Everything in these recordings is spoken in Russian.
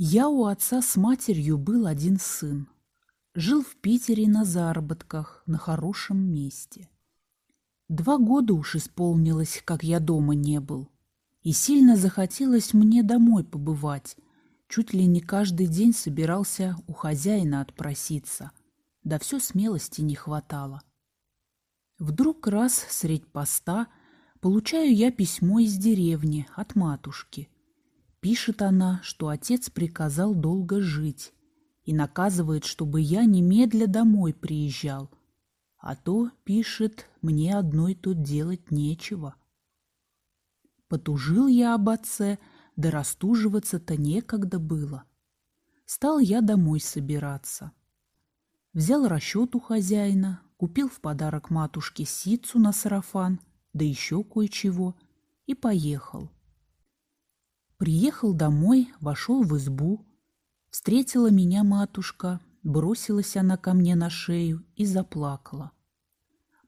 Я у отца с матерью был один сын. Жил в Питере на заработках, на хорошем месте. Два года уж исполнилось, как я дома не был. И сильно захотелось мне домой побывать. Чуть ли не каждый день собирался у хозяина отпроситься. Да все смелости не хватало. Вдруг раз средь поста получаю я письмо из деревни от матушки. Пишет она, что отец приказал долго жить и наказывает, чтобы я немедля домой приезжал. А то, пишет, мне одной тут делать нечего. Потужил я об отце, да растуживаться-то некогда было. Стал я домой собираться. Взял расчет у хозяина, купил в подарок матушке ситцу на сарафан, да еще кое-чего, и поехал. Приехал домой, вошел в избу. Встретила меня матушка, бросилась она ко мне на шею и заплакала.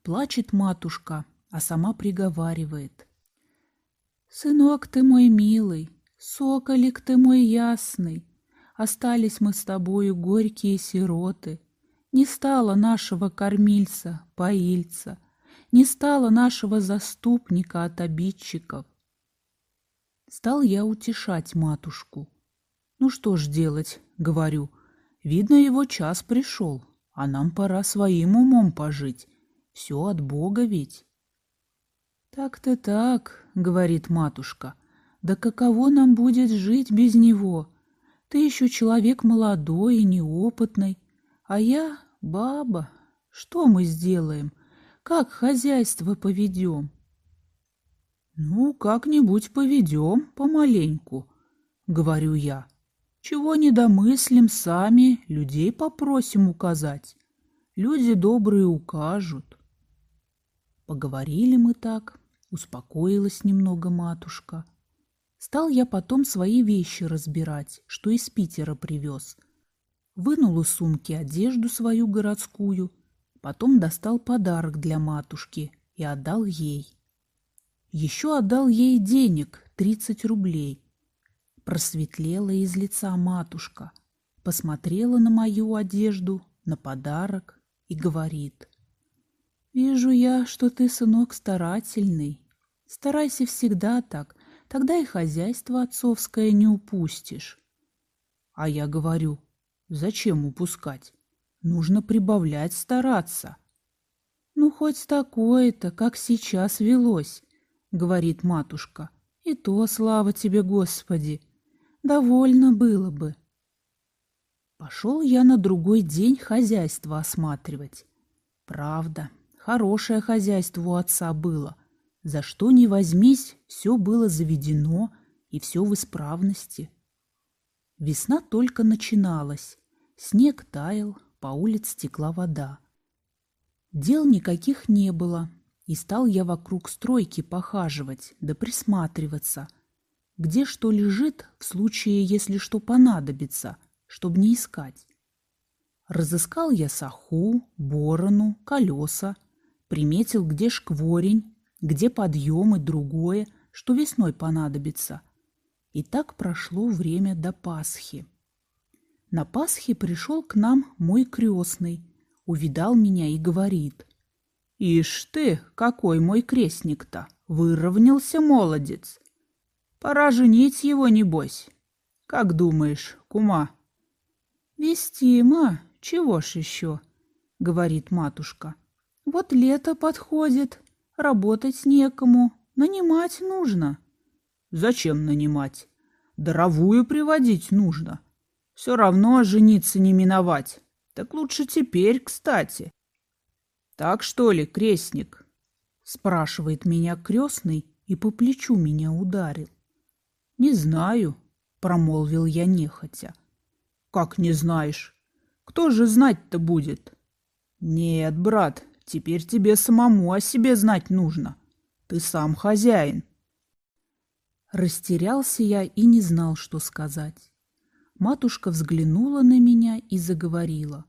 Плачет матушка, а сама приговаривает. «Сынок ты мой милый, соколик ты мой ясный, остались мы с тобою горькие сироты. Не стало нашего кормильца, поильца, не стало нашего заступника от обидчиков. Стал я утешать матушку. Ну что ж делать, говорю, видно, его час пришел, а нам пора своим умом пожить. Все от Бога ведь. Так-то так, говорит матушка, да каково нам будет жить без него? Ты еще человек молодой и неопытный, а я баба. Что мы сделаем? Как хозяйство поведем? «Ну, как-нибудь поведем помаленьку», — говорю я. «Чего не домыслим сами, людей попросим указать. Люди добрые укажут». Поговорили мы так, успокоилась немного матушка. Стал я потом свои вещи разбирать, что из Питера привез. Вынул из сумки одежду свою городскую, потом достал подарок для матушки и отдал ей. Еще отдал ей денег, тридцать рублей. Просветлела из лица матушка, посмотрела на мою одежду, на подарок и говорит. «Вижу я, что ты, сынок, старательный. Старайся всегда так, тогда и хозяйство отцовское не упустишь». А я говорю, зачем упускать? Нужно прибавлять, стараться. Ну, хоть такое-то, как сейчас велось. — говорит матушка. «И то, слава тебе, Господи! Довольно было бы!» Пошел я на другой день хозяйство осматривать. Правда, хорошее хозяйство у отца было. За что ни возьмись, все было заведено и все в исправности. Весна только начиналась. Снег таял, по улице текла вода. Дел никаких не было, и стал я вокруг стройки похаживать, да присматриваться, где что лежит в случае, если что понадобится, чтобы не искать. Разыскал я саху, борону, колеса, приметил, где шкворень, где подъем и другое, что весной понадобится. И так прошло время до Пасхи. На Пасхе пришел к нам мой крестный, увидал меня и говорит, Ишь ты, какой мой крестник-то! Выровнялся молодец. Пора женить его, небось. Как думаешь, кума? Вестимо, чего ж еще, говорит матушка. Вот лето подходит, работать некому, нанимать нужно. Зачем нанимать? Даровую приводить нужно. Все равно жениться не миновать. Так лучше теперь, кстати. «Так что ли, крестник?» — спрашивает меня крестный и по плечу меня ударил. «Не знаю», — промолвил я нехотя. «Как не знаешь? Кто же знать-то будет?» «Нет, брат, теперь тебе самому о себе знать нужно. Ты сам хозяин». Растерялся я и не знал, что сказать. Матушка взглянула на меня и заговорила.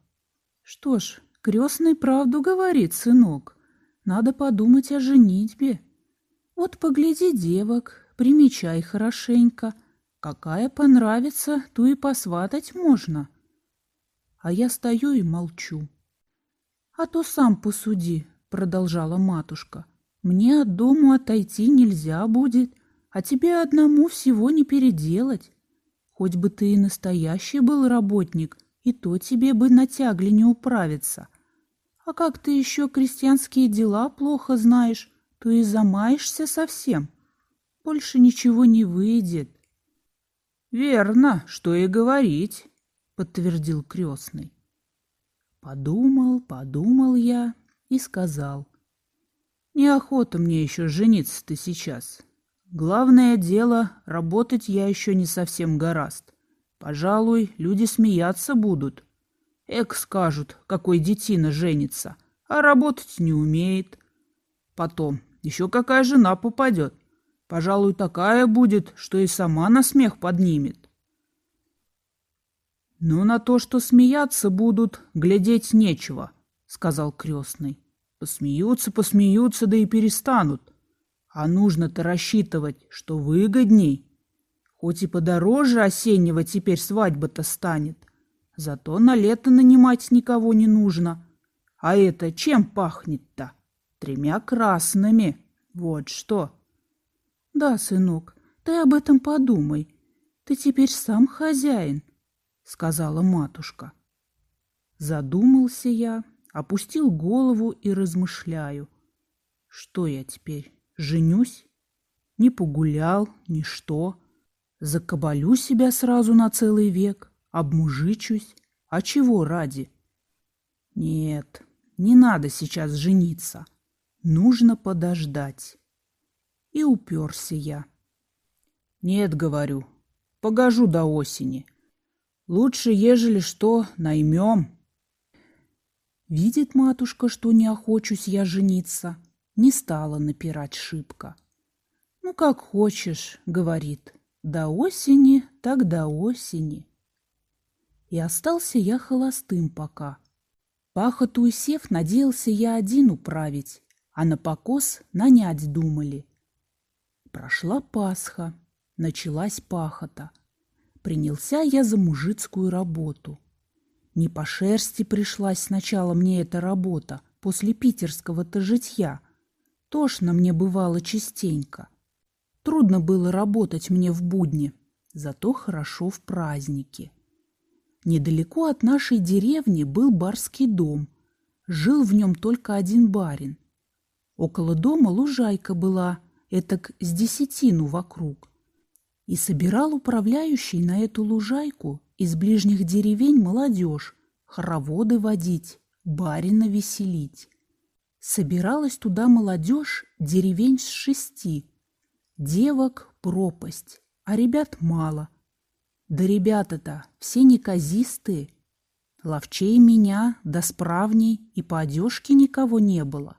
«Что ж, Крестный правду говорит, сынок. Надо подумать о женитьбе. Вот погляди девок, примечай хорошенько. Какая понравится, ту и посватать можно. А я стою и молчу. А то сам посуди, продолжала матушка. Мне от дому отойти нельзя будет, а тебе одному всего не переделать. Хоть бы ты и настоящий был работник, и то тебе бы на тягле не управиться. А как ты еще крестьянские дела плохо знаешь, то и замаешься совсем. Больше ничего не выйдет. Верно, что и говорить, подтвердил крестный. Подумал, подумал я и сказал. Неохота мне еще жениться-то сейчас. Главное дело, работать я еще не совсем гораст. Пожалуй, люди смеяться будут. Эк скажут, какой детина женится, а работать не умеет. Потом, еще какая жена попадет. Пожалуй, такая будет, что и сама на смех поднимет. «Ну, на то, что смеяться будут, глядеть нечего», — сказал крестный. «Посмеются, посмеются, да и перестанут. А нужно-то рассчитывать, что выгодней. Хоть и подороже осеннего теперь свадьба-то станет, зато на лето нанимать никого не нужно. А это чем пахнет-то? Тремя красными. Вот что». Да, сынок, ты об этом подумай. Ты теперь сам хозяин, сказала матушка. Задумался я, опустил голову и размышляю. Что я теперь, женюсь? Не погулял, ни что. Закабалю себя сразу на целый век, обмужичусь. А чего ради? Нет, не надо сейчас жениться. Нужно подождать. И уперся я. Нет, говорю, погожу до осени. Лучше, ежели что, наймем. Видит матушка, что не охочусь я жениться, не стала напирать шибко. Ну, как хочешь, говорит, до осени, так до осени. И остался я холостым пока. Пахоту сев надеялся я один управить, а на покос нанять думали. Прошла Пасха, началась пахота. Принялся я за мужицкую работу. Не по шерсти пришлась сначала мне эта работа, после питерского-то житья. Тошно мне бывало частенько. Трудно было работать мне в будни, зато хорошо в праздники. Недалеко от нашей деревни был барский дом. Жил в нем только один барин. Около дома лужайка была — этак с десятину вокруг. И собирал управляющий на эту лужайку из ближних деревень молодежь, хороводы водить, барина веселить. Собиралась туда молодежь деревень с шести. Девок пропасть, а ребят мало. Да ребята-то все неказистые. Ловчей меня, да справней и по одежке никого не было.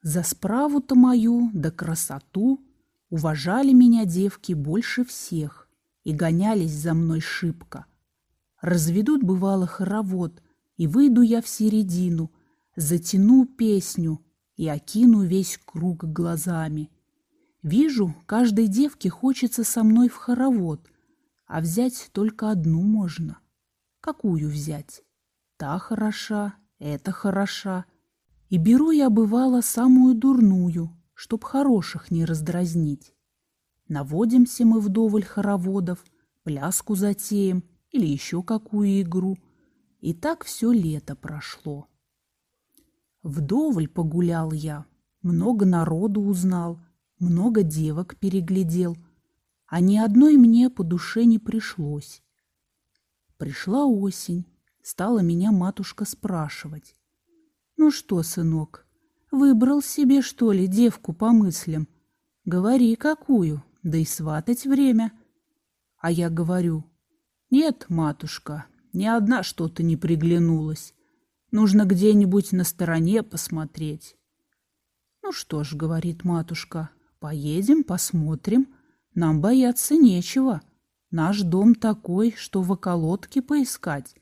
За справу-то мою да красоту Уважали меня девки больше всех И гонялись за мной шибко. Разведут, бывало, хоровод, И выйду я в середину, Затяну песню И окину весь круг глазами. Вижу, каждой девке хочется со мной в хоровод, А взять только одну можно. Какую взять? Та хороша, эта хороша — и беру я, бывало, самую дурную, чтоб хороших не раздразнить. Наводимся мы вдоволь хороводов, пляску затеем или еще какую игру. И так все лето прошло. Вдоволь погулял я, много народу узнал, много девок переглядел, а ни одной мне по душе не пришлось. Пришла осень, стала меня матушка спрашивать, ну что, сынок, выбрал себе, что ли, девку по мыслям? Говори, какую, да и сватать время. А я говорю, нет, матушка, ни одна что-то не приглянулась. Нужно где-нибудь на стороне посмотреть. Ну что ж, говорит матушка, поедем, посмотрим. Нам бояться нечего. Наш дом такой, что в околотке поискать.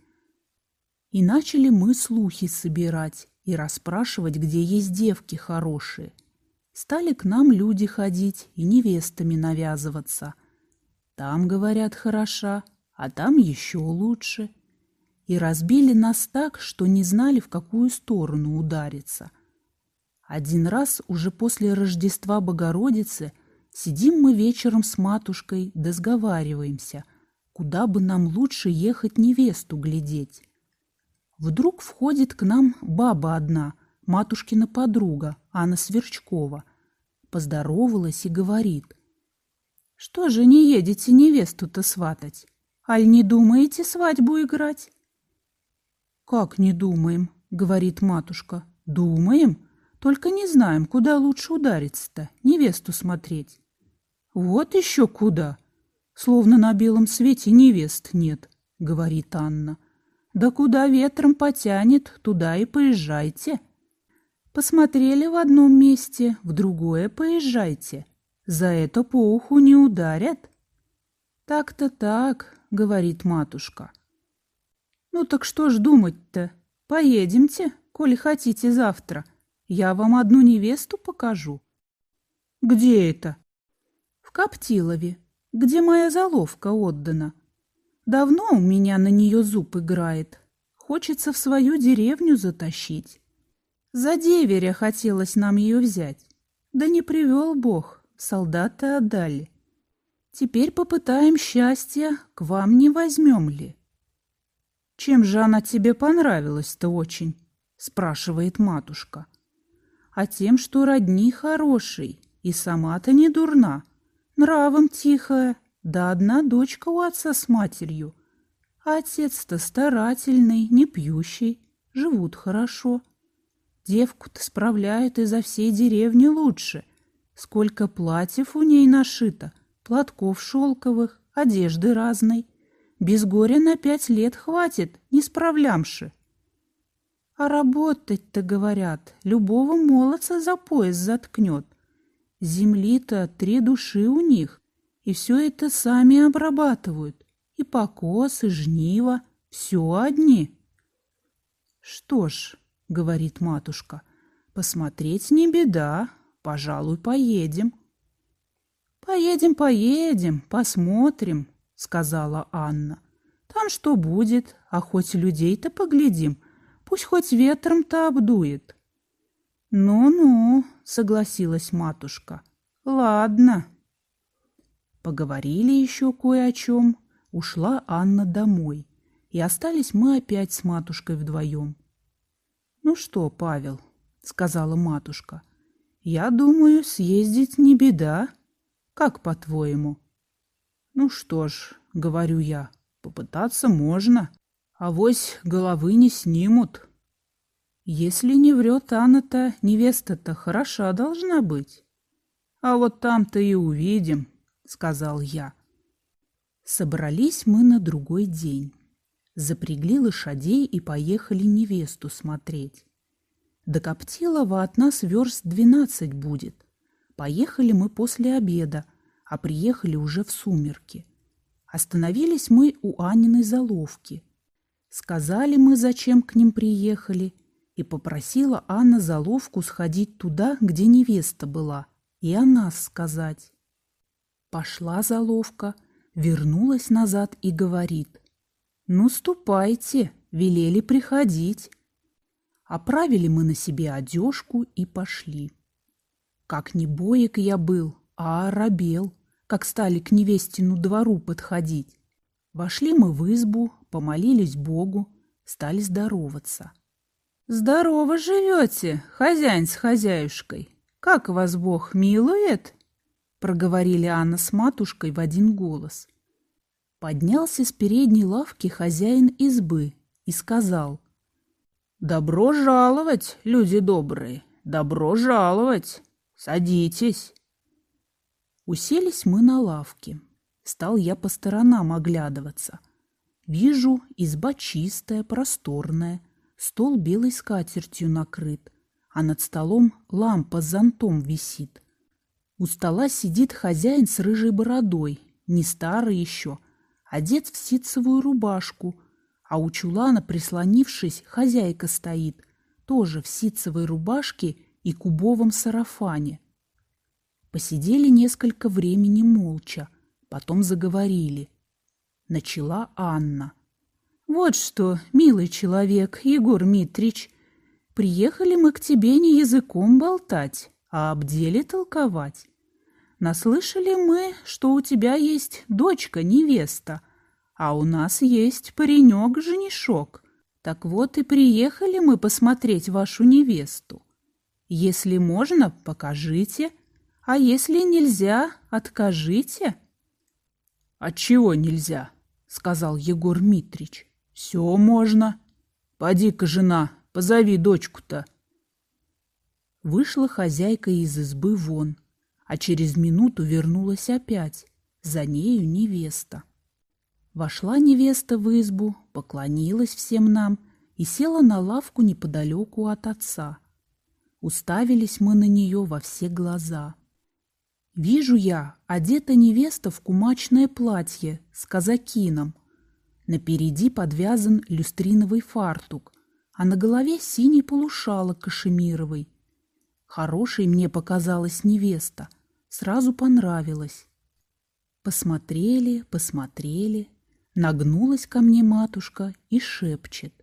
И начали мы слухи собирать и расспрашивать, где есть девки хорошие. Стали к нам люди ходить и невестами навязываться. там, говорят, хороша, а там еще лучше. И разбили нас так, что не знали, в какую сторону удариться. Один раз, уже после Рождества Богородицы, сидим мы вечером с матушкой, да куда бы нам лучше ехать невесту глядеть. Вдруг входит к нам баба одна, матушкина подруга, Анна Сверчкова. Поздоровалась и говорит. «Что же не едете невесту-то сватать? Аль не думаете свадьбу играть?» «Как не думаем?» — говорит матушка. «Думаем, только не знаем, куда лучше удариться-то, невесту смотреть». «Вот еще куда! Словно на белом свете невест нет», — говорит Анна. Да куда ветром потянет, туда и поезжайте. Посмотрели в одном месте, в другое поезжайте. За это по уху не ударят. Так-то так, говорит матушка. Ну так что ж думать-то? Поедемте, коли хотите завтра. Я вам одну невесту покажу. Где это? В Коптилове, где моя заловка отдана. Давно у меня на нее зуб играет. Хочется в свою деревню затащить. За деверя хотелось нам ее взять. Да не привел Бог, солдаты отдали. Теперь попытаем счастья, к вам не возьмем ли? Чем же она тебе понравилась-то очень? Спрашивает матушка. А тем, что родни хороший, и сама-то не дурна, нравом тихая, да одна дочка у отца с матерью. Отец-то старательный, не пьющий, живут хорошо. Девку-то справляют изо всей деревни лучше. Сколько платьев у ней нашито, платков шелковых, одежды разной. Без горя на пять лет хватит, не справлямши. А работать-то, говорят, любого молодца за пояс заткнет. Земли-то три души у них, и все это сами обрабатывают. И покос, и жнива. Все одни. Что ж, говорит матушка, посмотреть не беда. Пожалуй, поедем. Поедем, поедем, посмотрим, сказала Анна. Там что будет, а хоть людей-то поглядим. Пусть хоть ветром-то обдует. Ну-ну, согласилась матушка. Ладно. Поговорили еще кое о чем. Ушла Анна домой. И остались мы опять с матушкой вдвоем. «Ну что, Павел?» — сказала матушка. «Я думаю, съездить не беда. Как по-твоему?» «Ну что ж», — говорю я, — «попытаться можно. А вось головы не снимут». «Если не врет Анна-то, невеста-то хороша должна быть. А вот там-то и увидим» сказал я. Собрались мы на другой день. Запрягли лошадей и поехали невесту смотреть. До Коптилова от нас верст двенадцать будет. Поехали мы после обеда, а приехали уже в сумерки. Остановились мы у Аниной заловки. Сказали мы, зачем к ним приехали, и попросила Анна заловку сходить туда, где невеста была, и о нас сказать. Пошла заловка, вернулась назад и говорит. «Ну, ступайте, велели приходить». Оправили мы на себе одежку и пошли. Как не боек я был, а оробел, как стали к невестину двору подходить. Вошли мы в избу, помолились Богу, стали здороваться. «Здорово живете, хозяин с хозяюшкой! Как вас Бог милует?» проговорили Анна с матушкой в один голос. Поднялся с передней лавки хозяин избы и сказал. «Добро жаловать, люди добрые, добро жаловать! Садитесь!» Уселись мы на лавке. Стал я по сторонам оглядываться. Вижу, изба чистая, просторная, стол белой скатертью накрыт, а над столом лампа с зонтом висит. У стола сидит хозяин с рыжей бородой, не старый еще, одет в ситцевую рубашку, а у чулана, прислонившись, хозяйка стоит, тоже в ситцевой рубашке и кубовом сарафане. Посидели несколько времени молча, потом заговорили. Начала Анна. «Вот что, милый человек, Егор Митрич, приехали мы к тебе не языком болтать, а об деле толковать. Наслышали мы, что у тебя есть дочка-невеста, а у нас есть паренек-женишок. Так вот и приехали мы посмотреть вашу невесту. Если можно, покажите, а если нельзя, откажите. — Отчего нельзя? — сказал Егор Митрич. — Все можно. Поди-ка, жена, позови дочку-то. Вышла хозяйка из избы вон, а через минуту вернулась опять, за нею невеста. Вошла невеста в избу, поклонилась всем нам и села на лавку неподалеку от отца — Уставились мы на нее во все глаза. Вижу я, одета невеста в кумачное платье с казакином. Напереди подвязан люстриновый фартук, а на голове синий полушалок кашемировый. Хорошей мне показалась невеста, сразу понравилась. Посмотрели, посмотрели, нагнулась ко мне матушка и шепчет.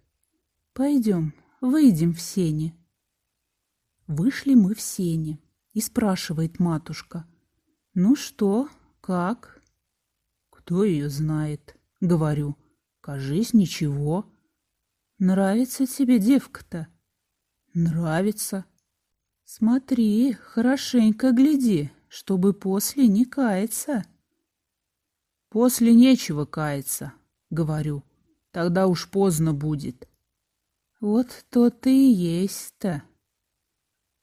«Пойдем, выйдем в сене, Вышли мы в сене, и спрашивает матушка. «Ну что, как?» «Кто ее знает?» — говорю. «Кажись, ничего». «Нравится тебе девка-то?» «Нравится». «Смотри, хорошенько гляди, чтобы после не каяться». «После нечего каяться», — говорю. «Тогда уж поздно будет». «Вот то-то и есть-то».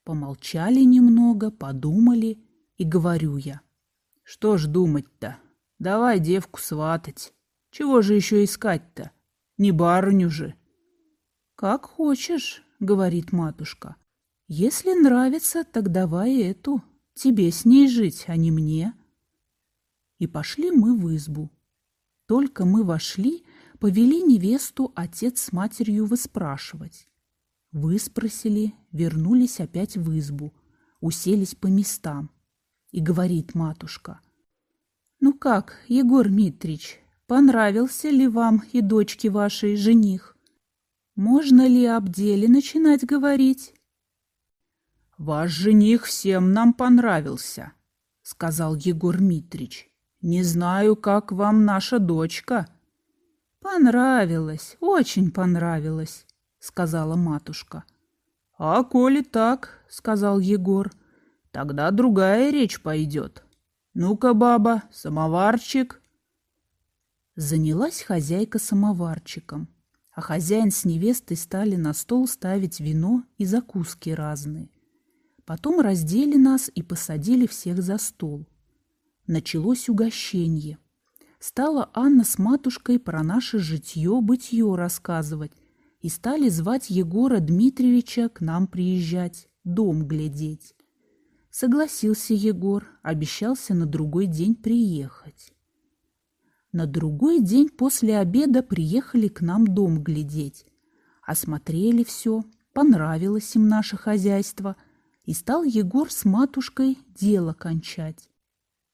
Помолчали немного, подумали, и говорю я. Что ж думать-то? Давай девку сватать. Чего же еще искать-то? Не барыню же. Как хочешь, говорит матушка. Если нравится, так давай эту. Тебе с ней жить, а не мне. И пошли мы в избу. Только мы вошли, повели невесту отец с матерью выспрашивать. Выспросили, вернулись опять в избу, уселись по местам. И говорит матушка. «Ну как, Егор Митрич, понравился ли вам и дочке вашей жених? Можно ли об деле начинать говорить?» «Ваш жених всем нам понравился», — сказал Егор Митрич. «Не знаю, как вам наша дочка». «Понравилось, очень понравилось», сказала матушка. А коли так, сказал Егор, тогда другая речь пойдет. Ну-ка, баба, самоварчик. Занялась хозяйка самоварчиком, а хозяин с невестой стали на стол ставить вино и закуски разные. Потом раздели нас и посадили всех за стол. Началось угощение. Стала Анна с матушкой про наше житье-бытье рассказывать, и стали звать Егора Дмитриевича к нам приезжать, дом глядеть. Согласился Егор, обещался на другой день приехать. На другой день после обеда приехали к нам дом глядеть. Осмотрели все, понравилось им наше хозяйство, и стал Егор с матушкой дело кончать.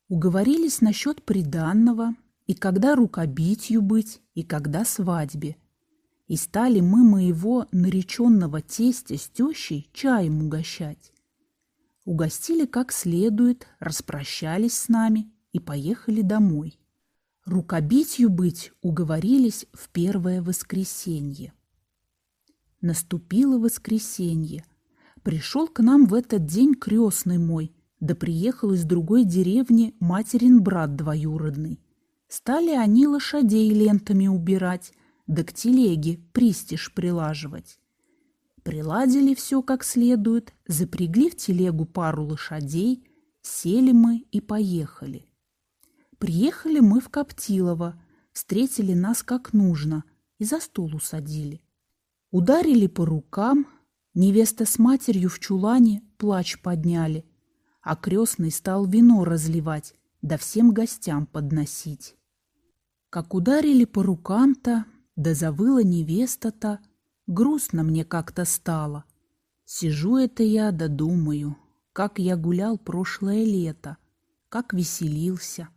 Уговорились насчет приданного, и когда рукобитью быть, и когда свадьбе – и стали мы моего нареченного тестя с тещей чаем угощать. Угостили как следует, распрощались с нами и поехали домой. Рукобитью быть уговорились в первое воскресенье. Наступило воскресенье. Пришел к нам в этот день крестный мой, да приехал из другой деревни материн брат двоюродный. Стали они лошадей лентами убирать, да к телеге пристиж прилаживать. Приладили все как следует, запрягли в телегу пару лошадей, сели мы и поехали. Приехали мы в Коптилово, встретили нас как нужно и за стол усадили. Ударили по рукам, невеста с матерью в чулане плач подняли, а крестный стал вино разливать, да всем гостям подносить. Как ударили по рукам-то, да завыла невеста-то, грустно мне как-то стало. Сижу это я да думаю, как я гулял прошлое лето, как веселился.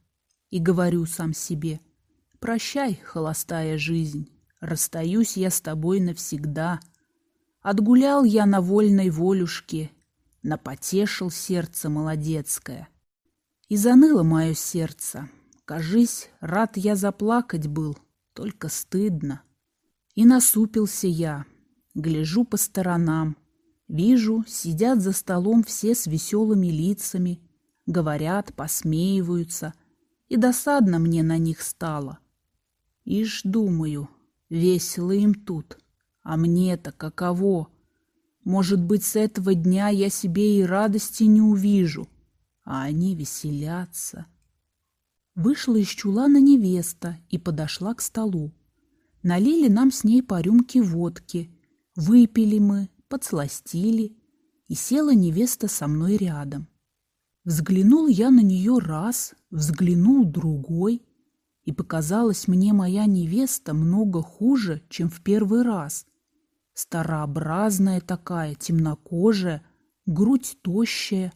и говорю сам себе, «Прощай, холостая жизнь, расстаюсь я с тобой навсегда. Отгулял я на вольной волюшке, напотешил сердце молодецкое. И заныло мое сердце, кажись, рад я заплакать был, только стыдно. И насупился я, гляжу по сторонам, вижу, сидят за столом все с веселыми лицами, говорят, посмеиваются, и досадно мне на них стало. Ишь, думаю, весело им тут, а мне-то каково? Может быть, с этого дня я себе и радости не увижу, а они веселятся. Вышла из чулана невеста и подошла к столу. Налили нам с ней по рюмке водки. Выпили мы, подсластили, и села невеста со мной рядом. Взглянул я на нее раз, взглянул другой, и показалась мне моя невеста много хуже, чем в первый раз. Старообразная такая, темнокожая, грудь тощая.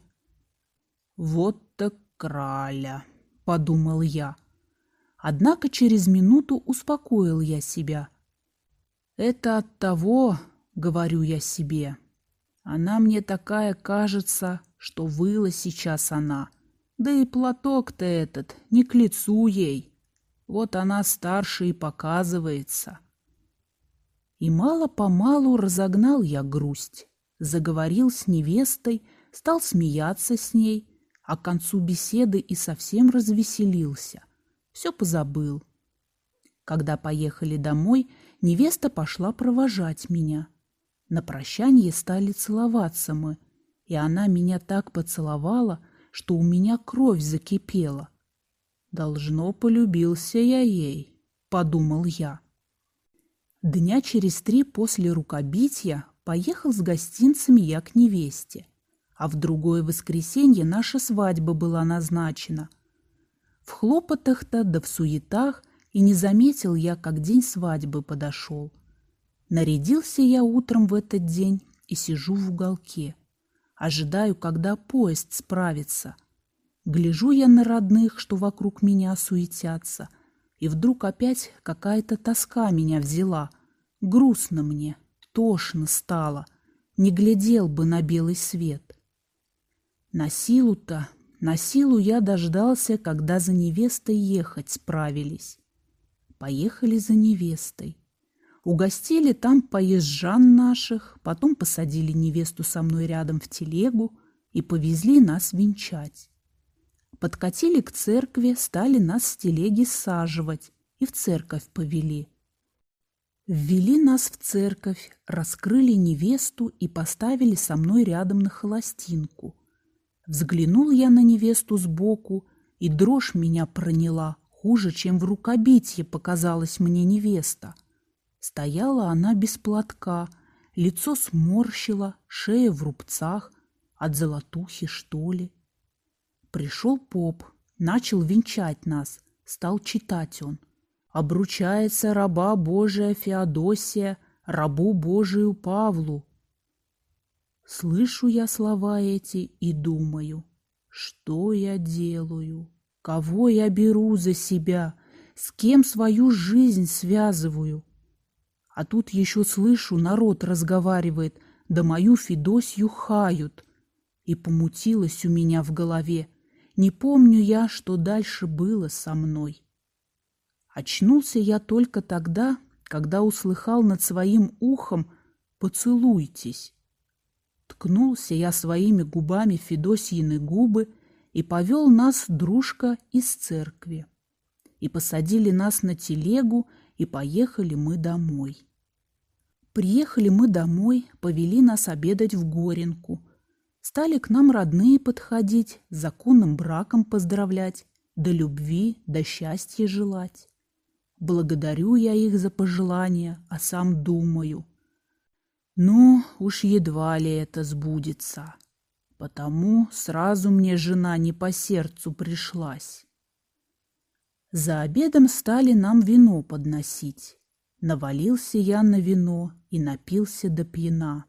Вот так краля, подумал я. Однако через минуту успокоил я себя. Это от того, говорю я себе. Она мне такая кажется, что выла сейчас она. Да и платок-то этот не к лицу ей. Вот она старше и показывается. И мало-помалу разогнал я грусть. Заговорил с невестой, стал смеяться с ней, а к концу беседы и совсем развеселился. Все позабыл. Когда поехали домой, невеста пошла провожать меня. На прощанье стали целоваться мы, и она меня так поцеловала, что у меня кровь закипела. «Должно, полюбился я ей», — подумал я. Дня через три после рукобития поехал с гостинцами я к невесте, а в другое воскресенье наша свадьба была назначена. В хлопотах-то да в суетах и не заметил я, как день свадьбы подошел. Нарядился я утром в этот день и сижу в уголке. Ожидаю, когда поезд справится. Гляжу я на родных, что вокруг меня суетятся, и вдруг опять какая-то тоска меня взяла — Грустно мне, тошно стало, не глядел бы на белый свет. На силу-то, на силу я дождался, когда за невестой ехать справились. Поехали за невестой. Угостили там поезжан наших, потом посадили невесту со мной рядом в телегу и повезли нас венчать. Подкатили к церкви, стали нас с телеги саживать и в церковь повели. Ввели нас в церковь, раскрыли невесту и поставили со мной рядом на холостинку. Взглянул я на невесту сбоку, и дрожь меня проняла, хуже, чем в рукобитье показалась мне невеста. Стояла она без платка, лицо сморщила, шея в рубцах, от золотухи, что ли. Пришел поп, начал венчать нас, стал читать он обручается раба Божия Феодосия рабу Божию Павлу. Слышу я слова эти и думаю, что я делаю, кого я беру за себя, с кем свою жизнь связываю. А тут еще слышу, народ разговаривает, да мою Федосью хают. И помутилось у меня в голове. Не помню я, что дальше было со мной. Очнулся я только тогда, когда услыхал над своим ухом «Поцелуйтесь». Ткнулся я своими губами Федосьины губы и повел нас дружка из церкви. И посадили нас на телегу, и поехали мы домой. Приехали мы домой, повели нас обедать в Горенку. Стали к нам родные подходить, законным браком поздравлять, до любви, до счастья желать. Благодарю я их за пожелания, а сам думаю. Ну, уж едва ли это сбудется. Потому сразу мне жена не по сердцу пришлась. За обедом стали нам вино подносить. Навалился я на вино и напился до пьяна.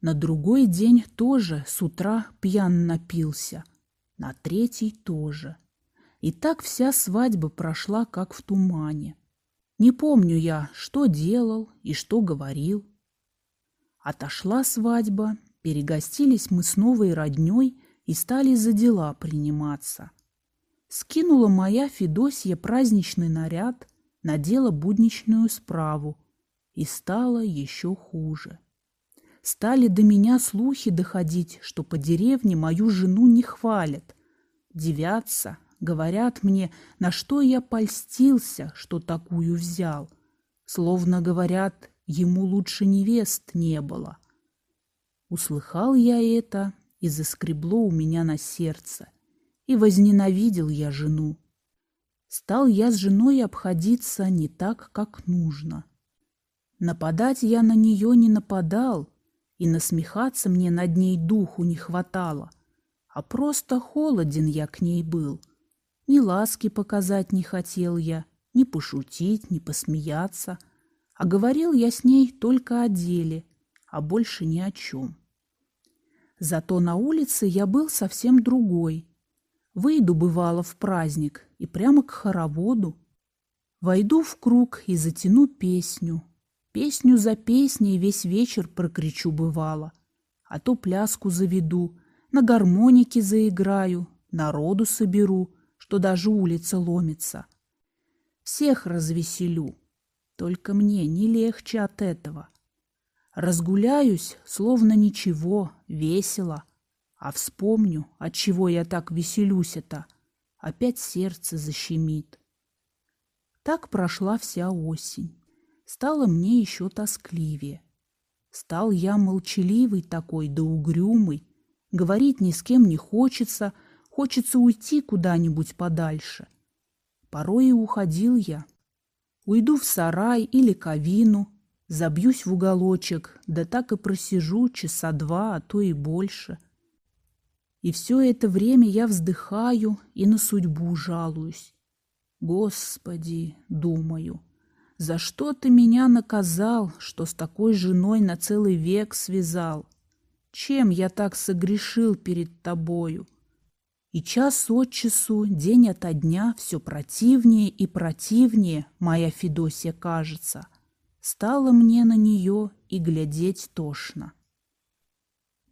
На другой день тоже с утра пьян напился, на третий тоже. И так вся свадьба прошла, как в тумане. Не помню я, что делал и что говорил. Отошла свадьба, перегостились мы с новой родней и стали за дела приниматься. Скинула моя Федосья праздничный наряд, надела будничную справу, и стало еще хуже. Стали до меня слухи доходить, что по деревне мою жену не хвалят, девятся, говорят мне, на что я польстился, что такую взял. Словно говорят, ему лучше невест не было. Услыхал я это, и заскребло у меня на сердце, и возненавидел я жену. Стал я с женой обходиться не так, как нужно. Нападать я на нее не нападал, и насмехаться мне над ней духу не хватало, а просто холоден я к ней был. Ни ласки показать не хотел я, ни пошутить, ни посмеяться, а говорил я с ней только о деле, а больше ни о чем. Зато на улице я был совсем другой. Выйду, бывало, в праздник и прямо к хороводу. Войду в круг и затяну песню. Песню за песней весь вечер прокричу, бывало. А то пляску заведу, на гармонике заиграю, народу соберу, что даже улица ломится. Всех развеселю, только мне не легче от этого. Разгуляюсь, словно ничего, весело. А вспомню, от чего я так веселюсь это, опять сердце защемит. Так прошла вся осень. Стало мне еще тоскливее. Стал я молчаливый такой, да угрюмый. Говорить ни с кем не хочется, хочется уйти куда-нибудь подальше. Порой и уходил я. Уйду в сарай или кавину, Забьюсь в уголочек, да так и просижу часа два, а то и больше. И все это время я вздыхаю и на судьбу жалуюсь. Господи, думаю, за что ты меня наказал, что с такой женой на целый век связал? Чем я так согрешил перед тобою? И час от часу, день ото дня все противнее и противнее моя Федосия кажется — Стало мне на нее и глядеть тошно.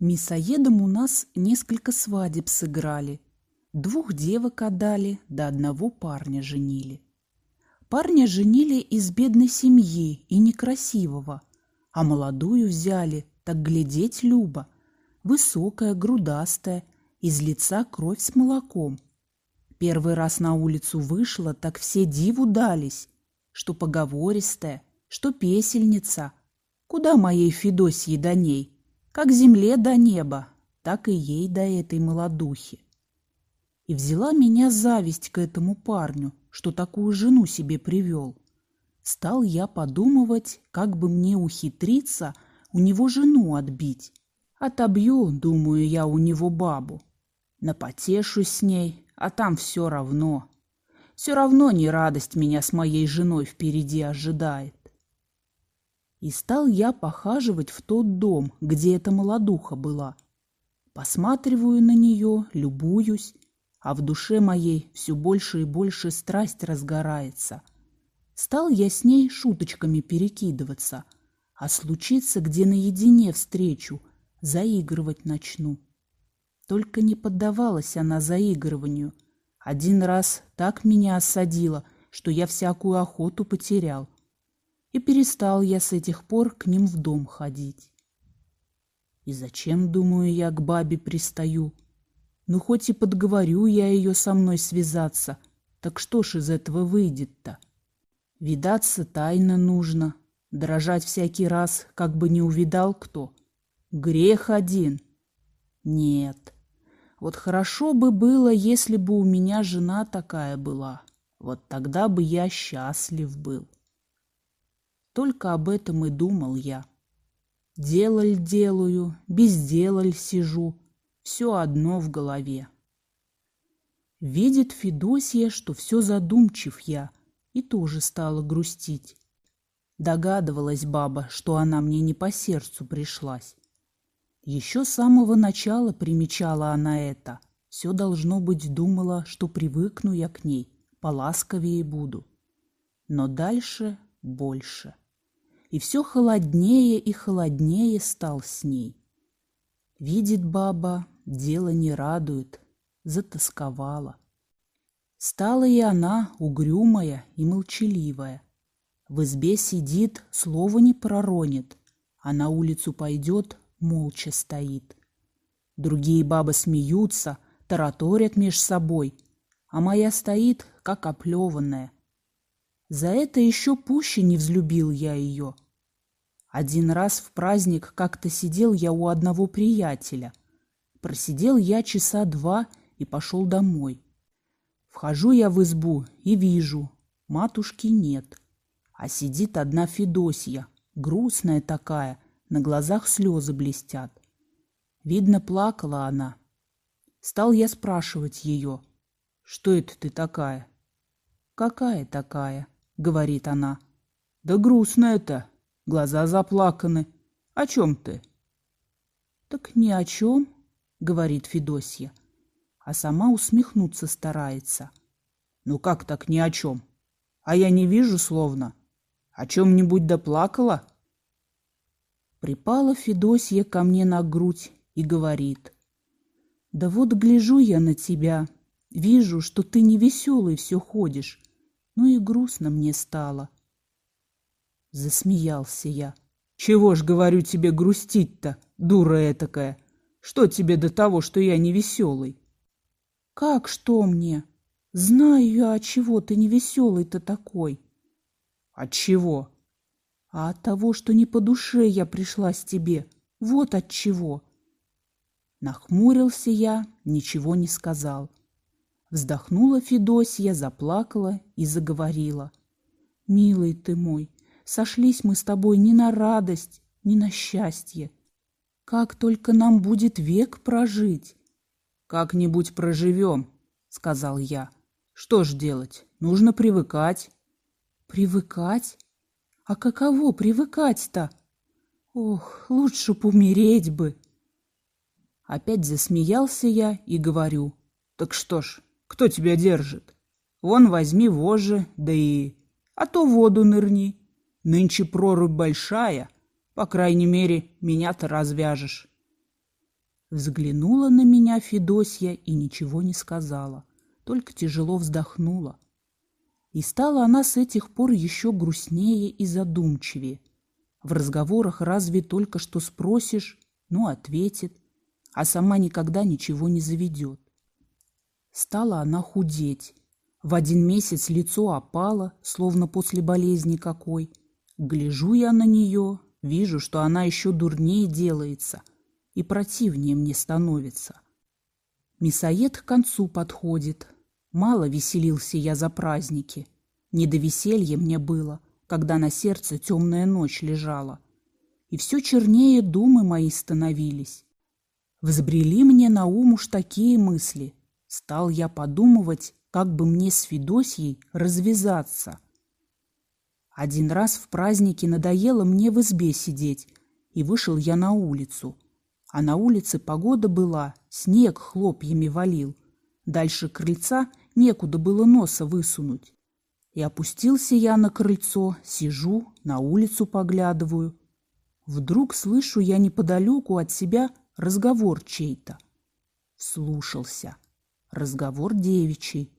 Мясоедом у нас несколько свадеб сыграли. Двух девок отдали, да одного парня женили. Парня женили из бедной семьи и некрасивого, а молодую взяли, так глядеть любо. Высокая, грудастая, из лица кровь с молоком. Первый раз на улицу вышла, так все диву дались, что поговористая, что песельница. Куда моей Федосьи до ней? Как земле до неба, так и ей до этой молодухи. И взяла меня зависть к этому парню, что такую жену себе привел. Стал я подумывать, как бы мне ухитриться у него жену отбить. Отобью, думаю я, у него бабу. Напотешусь с ней, а там все равно. Все равно не радость меня с моей женой впереди ожидает. И стал я похаживать в тот дом, где эта молодуха была. Посматриваю на нее, любуюсь, а в душе моей все больше и больше страсть разгорается. Стал я с ней шуточками перекидываться, а случится, где наедине встречу, заигрывать начну. Только не поддавалась она заигрыванию. Один раз так меня осадила, что я всякую охоту потерял и перестал я с этих пор к ним в дом ходить. И зачем, думаю, я к бабе пристаю? Ну, хоть и подговорю я ее со мной связаться, так что ж из этого выйдет-то? Видаться тайно нужно, дрожать всякий раз, как бы не увидал кто. Грех один. Нет. Вот хорошо бы было, если бы у меня жена такая была. Вот тогда бы я счастлив был. Только об этом и думал я. Делаль делаю, безделаль сижу, все одно в голове. Видит Федосья, что все задумчив я, и тоже стала грустить. Догадывалась баба, что она мне не по сердцу пришлась. Еще с самого начала примечала она это. Все должно быть думала, что привыкну я к ней, поласковее буду. Но дальше больше. И все холоднее и холоднее стал с ней. Видит баба, дело не радует, затасковала. Стала и она угрюмая и молчаливая. В избе сидит, слова не проронит, а на улицу пойдет, молча стоит. Другие бабы смеются, тараторят меж собой, а моя стоит, как оплеванная. За это еще пуще не взлюбил я ее. Один раз в праздник как-то сидел я у одного приятеля. Просидел я часа два и пошел домой. Вхожу я в избу и вижу, матушки нет, а сидит одна Федосья, грустная такая, на глазах слезы блестят. Видно, плакала она. Стал я спрашивать ее, что это ты такая? Какая такая? говорит она. Да грустно это, глаза заплаканы. О чем ты? Так ни о чем, говорит Федосья, а сама усмехнуться старается. Ну как так ни о чем? А я не вижу словно. О чем-нибудь доплакала? Припала Федосья ко мне на грудь и говорит. Да вот гляжу я на тебя, вижу, что ты невеселый все ходишь, ну и грустно мне стало. Засмеялся я. Чего ж, говорю тебе, грустить-то, дура этакая? Что тебе до того, что я невеселый? Как что мне? Знаю я, от чего ты невеселый-то такой. От чего? А от того, что не по душе я пришла с тебе. Вот от чего. Нахмурился я, ничего не сказал. Вздохнула Федосья, заплакала и заговорила. «Милый ты мой, сошлись мы с тобой не на радость, не на счастье. Как только нам будет век прожить!» «Как-нибудь проживем», — сказал я. «Что ж делать? Нужно привыкать». «Привыкать? А каково привыкать-то? Ох, лучше помереть бы!» Опять засмеялся я и говорю. «Так что ж, кто тебя держит? Вон возьми вожжи, да и... А то воду нырни. Нынче прорубь большая. По крайней мере, меня-то развяжешь. Взглянула на меня Федосья и ничего не сказала, только тяжело вздохнула. И стала она с этих пор еще грустнее и задумчивее. В разговорах разве только что спросишь, ну, ответит, а сама никогда ничего не заведет. Стала она худеть. В один месяц лицо опало, словно после болезни какой. Гляжу я на нее, вижу, что она еще дурнее делается и противнее мне становится. Мясоед к концу подходит. Мало веселился я за праздники. Не до веселья мне было, когда на сердце темная ночь лежала. И все чернее думы мои становились. Взбрели мне на ум уж такие мысли, Стал я подумывать, как бы мне с Федосьей развязаться. Один раз в празднике надоело мне в избе сидеть, и вышел я на улицу. А на улице погода была, снег хлопьями валил. Дальше крыльца некуда было носа высунуть. И опустился я на крыльцо, сижу, на улицу поглядываю. Вдруг слышу я неподалеку от себя разговор чей-то. Слушался разговор девичий.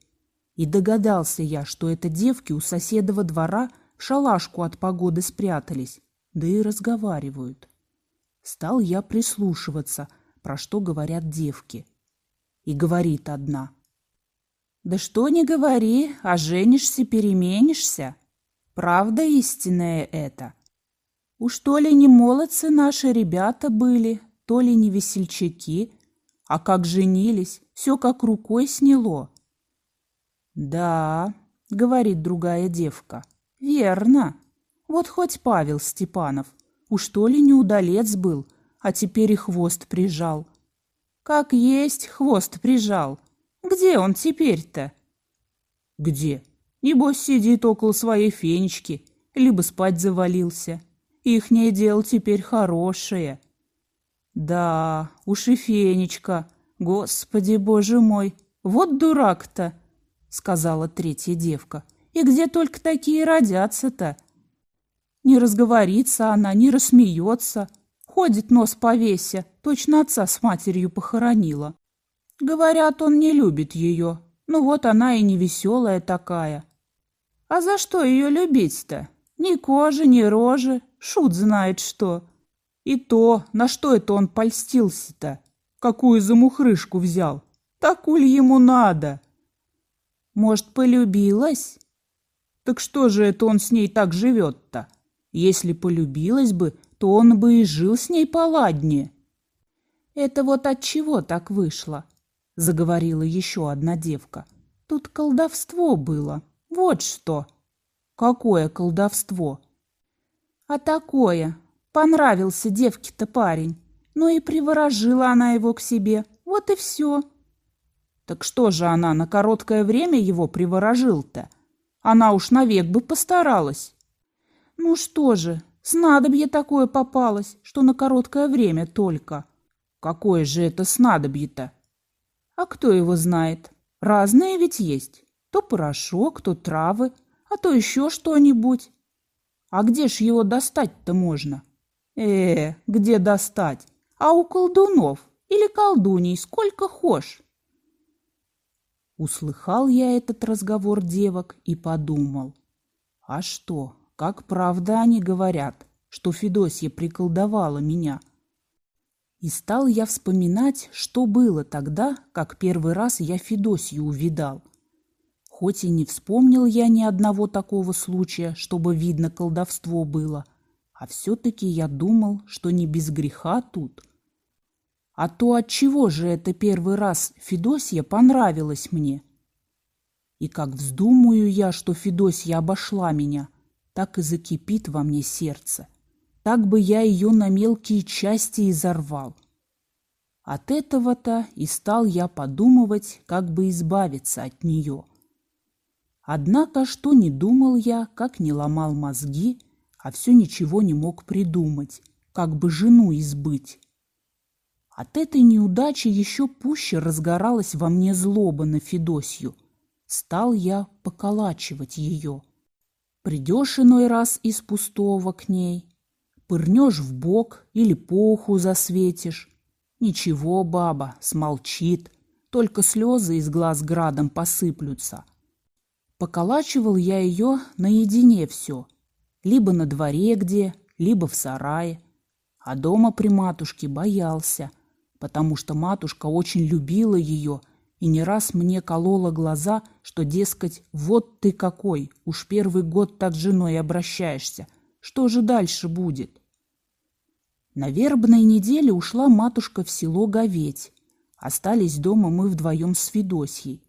И догадался я, что это девки у соседова двора шалашку от погоды спрятались, да и разговаривают. Стал я прислушиваться, про что говорят девки. И говорит одна. «Да что не говори, а женишься, переменишься. Правда истинная это. Уж то ли не молодцы наши ребята были, то ли не весельчаки, а как женились, все как рукой сняло. «Да», — говорит другая девка, — «верно. Вот хоть Павел Степанов, уж то ли не удалец был, а теперь и хвост прижал. Как есть хвост прижал. Где он теперь-то?» «Где? Небось сидит около своей фенечки, либо спать завалился. Ихнее дело теперь хорошее». «Да, уж и фенечка», Господи, боже мой, вот дурак-то, сказала третья девка. И где только такие родятся-то? Не разговорится она, не рассмеется. Ходит нос повеся, точно отца с матерью похоронила. Говорят, он не любит ее. Ну вот она и невеселая такая. А за что ее любить-то? Ни кожи, ни рожи, шут знает что. И то, на что это он польстился-то? Какую замухрышку взял? Такую ему надо. Может, полюбилась? Так что же это он с ней так живет-то? Если полюбилась бы, то он бы и жил с ней поладнее. Это вот от чего так вышло, заговорила еще одна девка. Тут колдовство было. Вот что. Какое колдовство? А такое. Понравился девке-то парень. Ну и приворожила она его к себе. Вот и все. Так что же она на короткое время его приворожил-то? Она уж навек бы постаралась. Ну что же, снадобье такое попалось, что на короткое время только. Какое же это снадобье-то? А кто его знает? Разные ведь есть. То порошок, то травы, а то еще что-нибудь. А где ж его достать-то можно? Э, где достать? А у колдунов или колдуней сколько хошь. Услыхал я этот разговор девок и подумал. А что, как правда они говорят, что Федосья приколдовала меня. И стал я вспоминать, что было тогда, как первый раз я Федосью увидал. Хоть и не вспомнил я ни одного такого случая, чтобы видно колдовство было, а все-таки я думал, что не без греха тут. А то от чего же это первый раз Федосья понравилась мне? И как вздумаю я, что Федосья обошла меня, так и закипит во мне сердце. Так бы я ее на мелкие части изорвал. От этого-то и стал я подумывать, как бы избавиться от нее. Однако, что не думал я, как не ломал мозги, а все ничего не мог придумать, как бы жену избыть. От этой неудачи еще пуще разгоралась во мне злоба на Федосью. Стал я поколачивать ее — Придешь иной раз из пустого к ней, Пырнешь в бок или по уху засветишь. Ничего, баба, смолчит, Только слезы из глаз градом посыплются. Поколачивал я ее наедине все, Либо на дворе где, либо в сарае. А дома при матушке боялся, Потому что матушка очень любила ее — и не раз мне колола глаза, что, дескать, вот ты какой, уж первый год так с женой обращаешься, что же дальше будет? На вербной неделе ушла матушка в село Говеть. Остались дома мы вдвоем с Федосьей.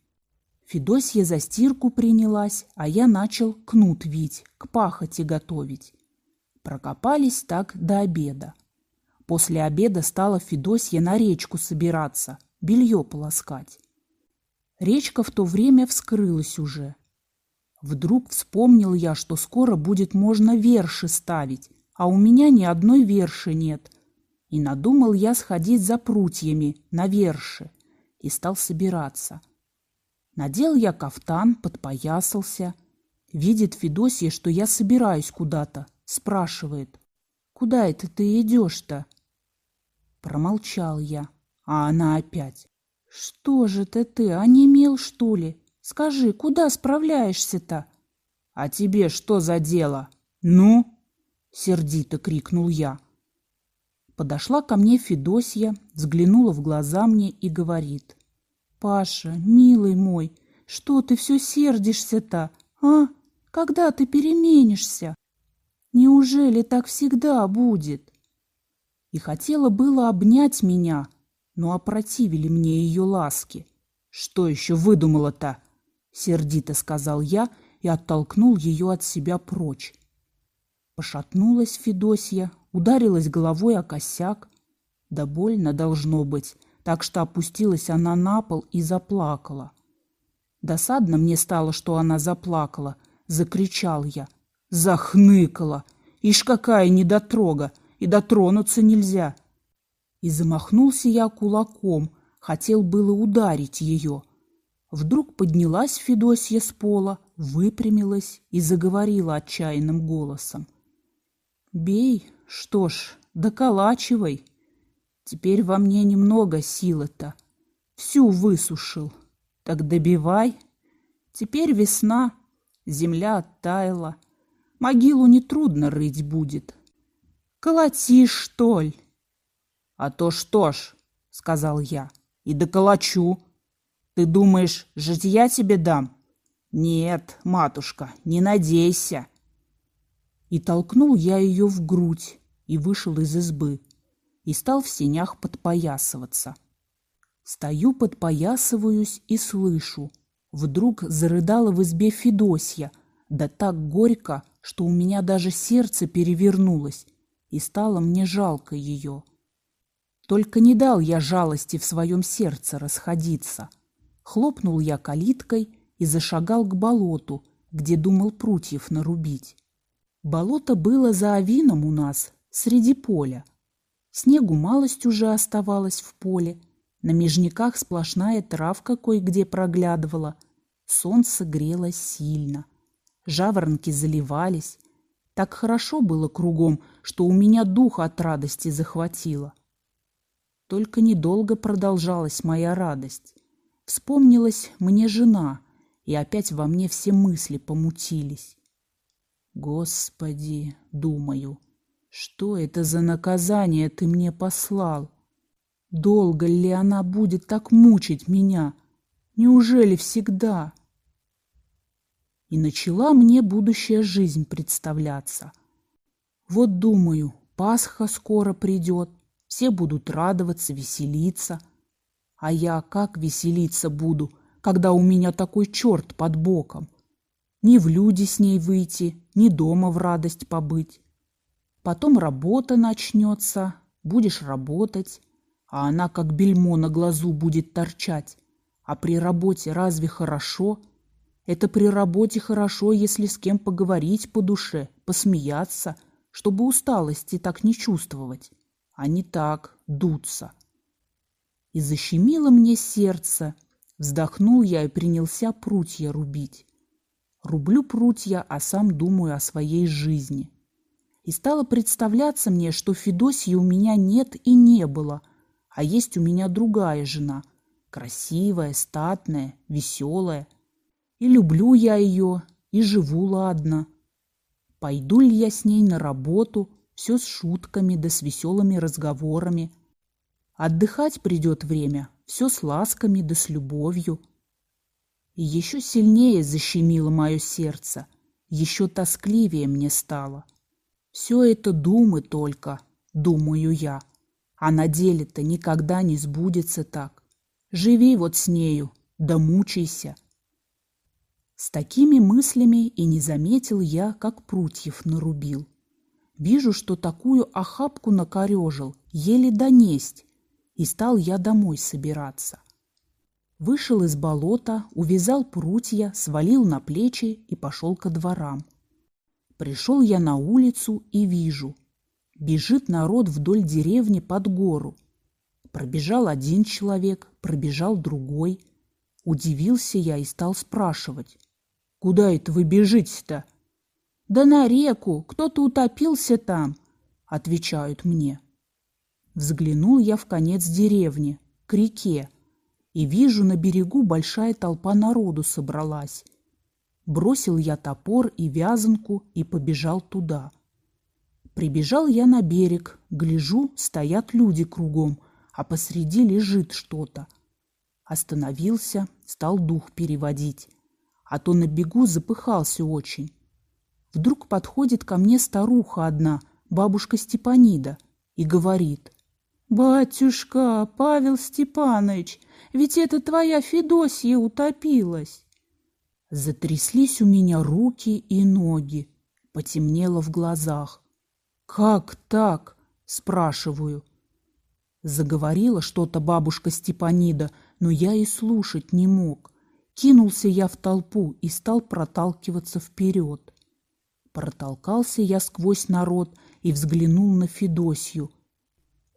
Федосья за стирку принялась, а я начал кнут вить, к пахоте готовить. Прокопались так до обеда. После обеда стала Федосья на речку собираться, белье полоскать. Речка в то время вскрылась уже. Вдруг вспомнил я, что скоро будет можно верши ставить, а у меня ни одной верши нет. И надумал я сходить за прутьями на верши и стал собираться. Надел я кафтан, подпоясался. Видит Федосия, что я собираюсь куда-то. Спрашивает, куда это ты идешь-то? Промолчал я, а она опять. «Что же ты ты, онемел, что ли? Скажи, куда справляешься-то?» «А тебе что за дело? Ну?» — сердито крикнул я. Подошла ко мне Федосья, взглянула в глаза мне и говорит. «Паша, милый мой, что ты все сердишься-то, а? Когда ты переменишься? Неужели так всегда будет?» И хотела было обнять меня, но опротивили мне ее ласки. «Что еще выдумала-то?» — сердито сказал я и оттолкнул ее от себя прочь. Пошатнулась Федосья, ударилась головой о косяк. Да больно должно быть, так что опустилась она на пол и заплакала. Досадно мне стало, что она заплакала. Закричал я. Захныкала. Ишь какая недотрога, и дотронуться нельзя. И замахнулся я кулаком, Хотел было ударить ее. Вдруг поднялась Федосья с пола, выпрямилась и заговорила отчаянным голосом. «Бей, что ж, доколачивай. Теперь во мне немного силы-то. Всю высушил. Так добивай. Теперь весна, земля оттаяла. Могилу нетрудно рыть будет. Колоти, что ли? А то что ж, сказал я, и доколочу. Ты думаешь, житья тебе дам? Нет, матушка, не надейся. И толкнул я ее в грудь и вышел из избы и стал в сенях подпоясываться. Стою, подпоясываюсь и слышу. Вдруг зарыдала в избе Федосья, да так горько, что у меня даже сердце перевернулось, и стало мне жалко ее. Только не дал я жалости в своем сердце расходиться. Хлопнул я калиткой и зашагал к болоту, где думал прутьев нарубить. Болото было за авином у нас, среди поля. Снегу малость уже оставалась в поле, на межниках сплошная травка кое-где проглядывала. Солнце грело сильно. Жаворонки заливались. Так хорошо было кругом, что у меня дух от радости захватило. Только недолго продолжалась моя радость. Вспомнилась мне жена, и опять во мне все мысли помутились. Господи, думаю, что это за наказание ты мне послал? Долго ли она будет так мучить меня? Неужели всегда? И начала мне будущая жизнь представляться. Вот думаю, Пасха скоро придет, все будут радоваться, веселиться. А я как веселиться буду, когда у меня такой черт под боком? Ни в люди с ней выйти, ни дома в радость побыть. Потом работа начнется, будешь работать, а она как бельмо на глазу будет торчать. А при работе разве хорошо? Это при работе хорошо, если с кем поговорить по душе, посмеяться, чтобы усталости так не чувствовать, а не так дуться. И защемило мне сердце, вздохнул я и принялся прутья рубить. Рублю прутья, а сам думаю о своей жизни. И стало представляться мне, что Федосьи у меня нет и не было – а есть у меня другая жена, красивая, статная, веселая. И люблю я ее, и живу ладно. Пойду ли я с ней на работу, все с шутками да с веселыми разговорами. Отдыхать придет время, все с ласками да с любовью. И еще сильнее защемило мое сердце, еще тоскливее мне стало. Все это думы только, думаю я. А на деле-то никогда не сбудется так. Живи вот с нею, да мучайся. С такими мыслями и не заметил я, как прутьев нарубил. Вижу, что такую охапку накорежил, еле донесть, и стал я домой собираться. Вышел из болота, увязал прутья, свалил на плечи и пошел ко дворам. Пришел я на улицу и вижу, Бежит народ вдоль деревни под гору. Пробежал один человек, пробежал другой. Удивился я и стал спрашивать. «Куда это вы бежите-то?» «Да на реку, кто-то утопился там», — отвечают мне. Взглянул я в конец деревни, к реке, и вижу, на берегу большая толпа народу собралась. Бросил я топор и вязанку и побежал туда. Прибежал я на берег, гляжу, стоят люди кругом, а посреди лежит что-то. Остановился, стал дух переводить, а то на бегу запыхался очень. Вдруг подходит ко мне старуха одна, бабушка Степанида, и говорит. «Батюшка, Павел Степанович, ведь это твоя Федосья утопилась!» Затряслись у меня руки и ноги, потемнело в глазах. «Как так?» – спрашиваю. Заговорила что-то бабушка Степанида, но я и слушать не мог. Кинулся я в толпу и стал проталкиваться вперед. Протолкался я сквозь народ и взглянул на Федосью.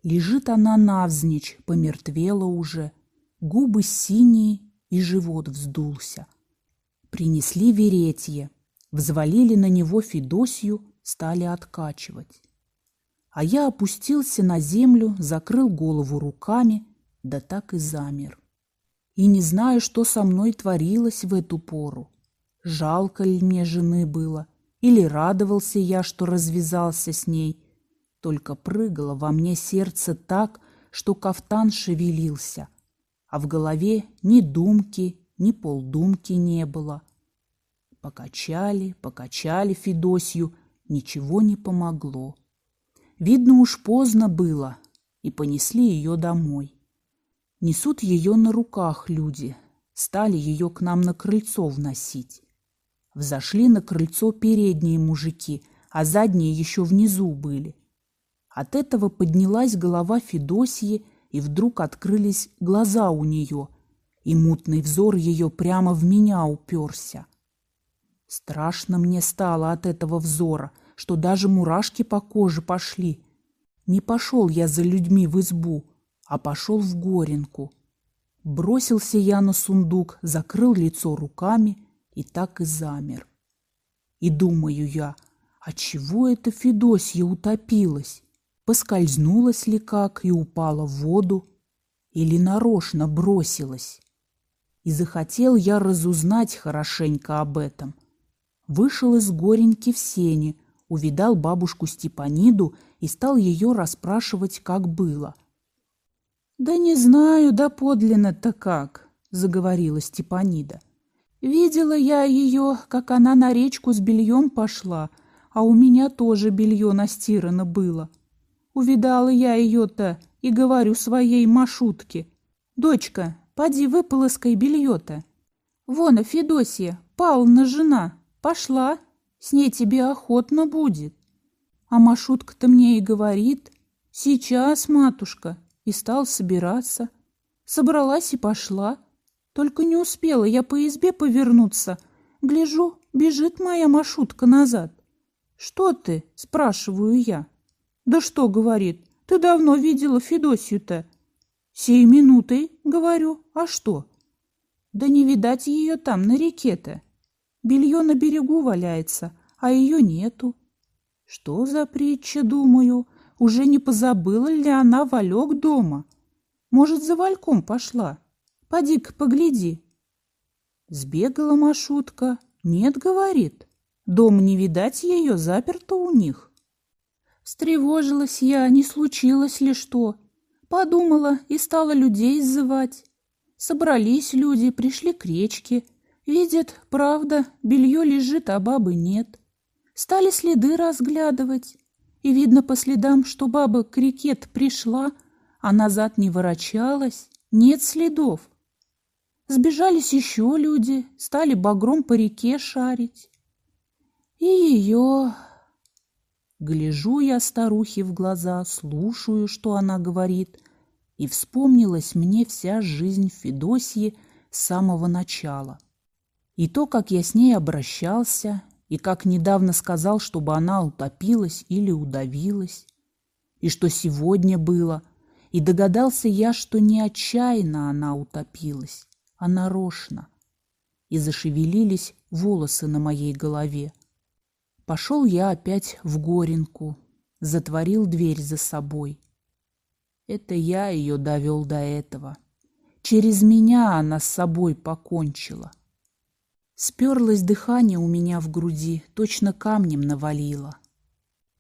Лежит она навзничь, помертвела уже. Губы синие, и живот вздулся. Принесли веретье, взвалили на него Федосью, стали откачивать. А я опустился на землю, закрыл голову руками, да так и замер. И не знаю, что со мной творилось в эту пору. Жалко ли мне жены было, или радовался я, что развязался с ней. Только прыгало во мне сердце так, что кафтан шевелился, а в голове ни думки, ни полдумки не было. Покачали, покачали Федосью, ничего не помогло. Видно, уж поздно было, и понесли ее домой. Несут ее на руках люди, стали ее к нам на крыльцо вносить. Взошли на крыльцо передние мужики, а задние еще внизу были. От этого поднялась голова Федосьи, и вдруг открылись глаза у нее, и мутный взор ее прямо в меня уперся. Страшно мне стало от этого взора, что даже мурашки по коже пошли. Не пошел я за людьми в избу, а пошел в горенку. Бросился я на сундук, закрыл лицо руками и так и замер. И думаю я, а чего это Федосья утопилась? Поскользнулась ли как и упала в воду? Или нарочно бросилась? И захотел я разузнать хорошенько об этом. Вышел из гореньки в сене, увидал бабушку Степаниду и стал ее расспрашивать, как было — «Да не знаю, да подлинно-то как», — заговорила Степанида. «Видела я ее, как она на речку с бельем пошла, а у меня тоже белье настирано было. Увидала я ее-то и говорю своей Машутке, «Дочка, поди выполоскай белье-то». «Вон, Федосия, Павловна жена, пошла, с ней тебе охотно будет». А Машутка-то мне и говорит, «Сейчас, матушка, и стал собираться. Собралась и пошла. Только не успела я по избе повернуться. Гляжу, бежит моя Машутка назад. «Что ты?» – спрашиваю я. «Да что?» – говорит. «Ты давно видела Федосию-то?» «Сей минутой», – говорю. «А что?» «Да не видать ее там, на реке-то. Белье на берегу валяется, а ее нету». «Что за притча?» – думаю. Уже не позабыла ли она Валек дома? Может, за Вальком пошла? Поди-ка погляди. Сбегала Машутка. Нет, говорит. Дом не видать ее, заперто у них. Встревожилась я, не случилось ли что. Подумала и стала людей зывать. Собрались люди, пришли к речке. Видят, правда, белье лежит, а бабы нет. Стали следы разглядывать. И видно по следам, что баба крикет пришла, а назад не ворочалась, нет следов. Сбежались еще люди, стали багром по реке шарить. И ее... Гляжу я старухе в глаза, слушаю, что она говорит, и вспомнилась мне вся жизнь Федосьи с самого начала. И то, как я с ней обращался, и как недавно сказал, чтобы она утопилась или удавилась, и что сегодня было, и догадался я, что не отчаянно она утопилась, а нарочно, и зашевелились волосы на моей голове. Пошел я опять в горенку, затворил дверь за собой. Это я ее довел до этого. Через меня она с собой покончила. Сперлось дыхание у меня в груди, точно камнем навалило.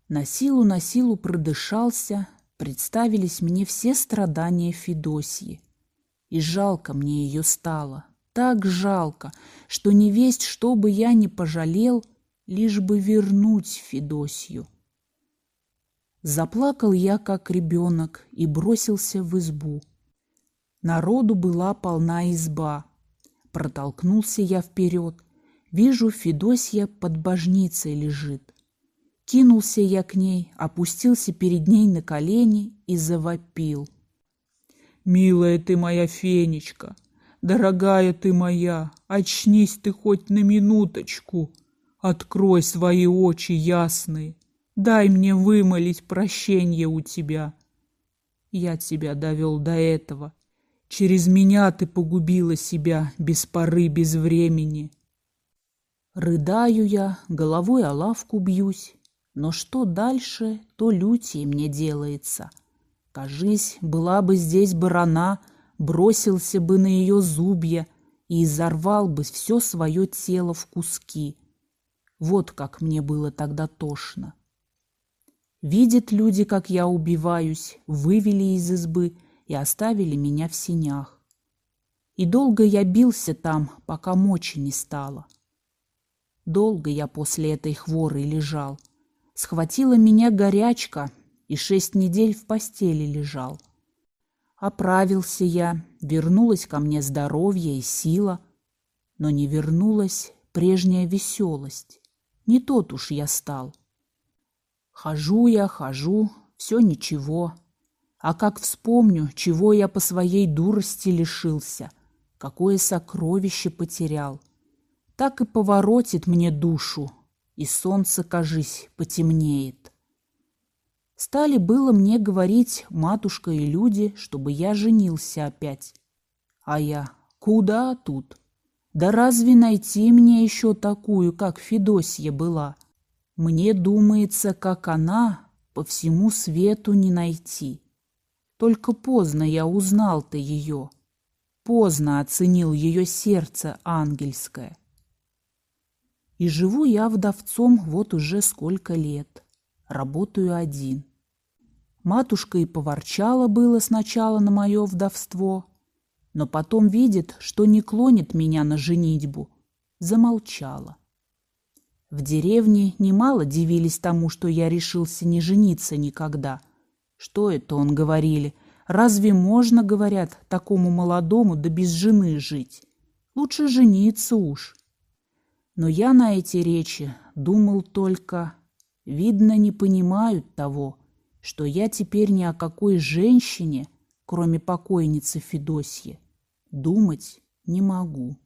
На силу на силу продышался, представились мне все страдания Федосьи. И жалко мне ее стало, так жалко, что не весть, что бы я ни пожалел, лишь бы вернуть Федосью. Заплакал я, как ребенок, и бросился в избу. Народу была полна изба, Протолкнулся я вперед. Вижу, Федосья под божницей лежит. Кинулся я к ней, опустился перед ней на колени и завопил. «Милая ты моя Фенечка, дорогая ты моя, очнись ты хоть на минуточку, открой свои очи ясные, дай мне вымолить прощение у тебя. Я тебя довел до этого, Через меня ты погубила себя без поры, без времени. Рыдаю я, головой о лавку бьюсь, но что дальше, то лютее мне делается. Кажись, была бы здесь барана, бросился бы на ее зубья и изорвал бы все свое тело в куски. Вот как мне было тогда тошно. Видят люди, как я убиваюсь, вывели из избы и оставили меня в синях. И долго я бился там, пока мочи не стало. Долго я после этой хворы лежал. Схватила меня горячка, и шесть недель в постели лежал. Оправился я, вернулась ко мне здоровье и сила, но не вернулась прежняя веселость. Не тот уж я стал. Хожу я, хожу, все ничего. А как вспомню, чего я по своей дурости лишился, какое сокровище потерял — так и поворотит мне душу, и солнце, кажись, потемнеет. Стали было мне говорить матушка и люди, чтобы я женился опять. А я, куда тут? Да разве найти мне еще такую, как Федосья была? Мне думается, как она, по всему свету не найти. Только поздно я узнал-то ее. Поздно оценил ее сердце ангельское. И живу я вдовцом вот уже сколько лет. Работаю один. Матушка и поворчала было сначала на мое вдовство, но потом видит, что не клонит меня на женитьбу. Замолчала. В деревне немало дивились тому, что я решился не жениться никогда. Что это он говорили? Разве можно, говорят, такому молодому да без жены жить? Лучше жениться уж. Но я на эти речи думал только, видно, не понимают того, что я теперь ни о какой женщине, кроме покойницы Федосьи, думать не могу.